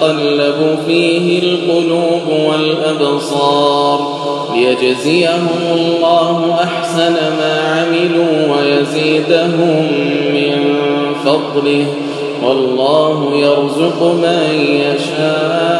تتقلب فيه القلوب والأبصار ليجزيهم الله أحسن ما عملوا ويزيدهم من فضله. والله يرزق من يشاء.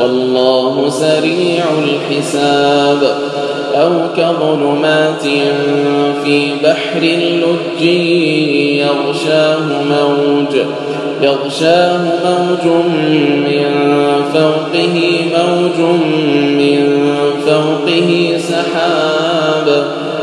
والله سريع الحساب. أو كظلمات في بحر لج يغشاه موج يغشاه موج من فوقه موج من فوقه سحاب.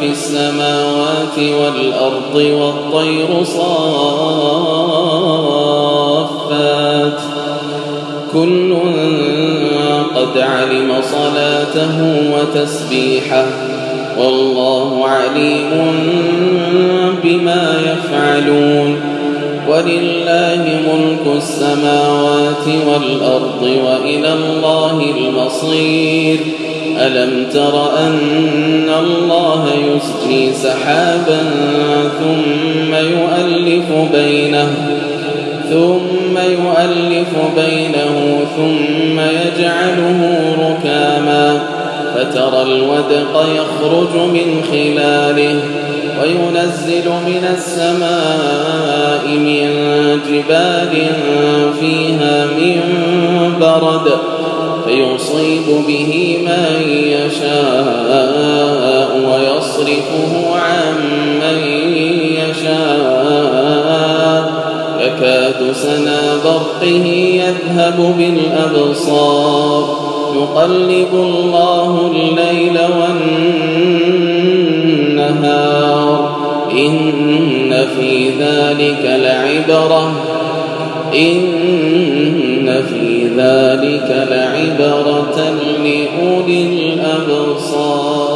في السماوات والأرض والطير صافات. كل قد علم صلاته وتسبيحه والله عليم بما يفعلون. ولله ملك السماوات والأرض وإلى الله المصير. ألم تر أن الله يسجي سحابا ثم يؤلف بينه ثم يؤلف بينه ثم يجعله ركاما فترى الودق يخرج من خلاله وينزل من السماء من جبال فيها من برد فيصيب به من يشاء ويصرفه عن من يشاء. يكاد سنا برقه يذهب بالأبصار. يقلب الله الليل والنهار. إن في ذلك لعبرة. إن في ذلك لعبرة لأولي الأبصار.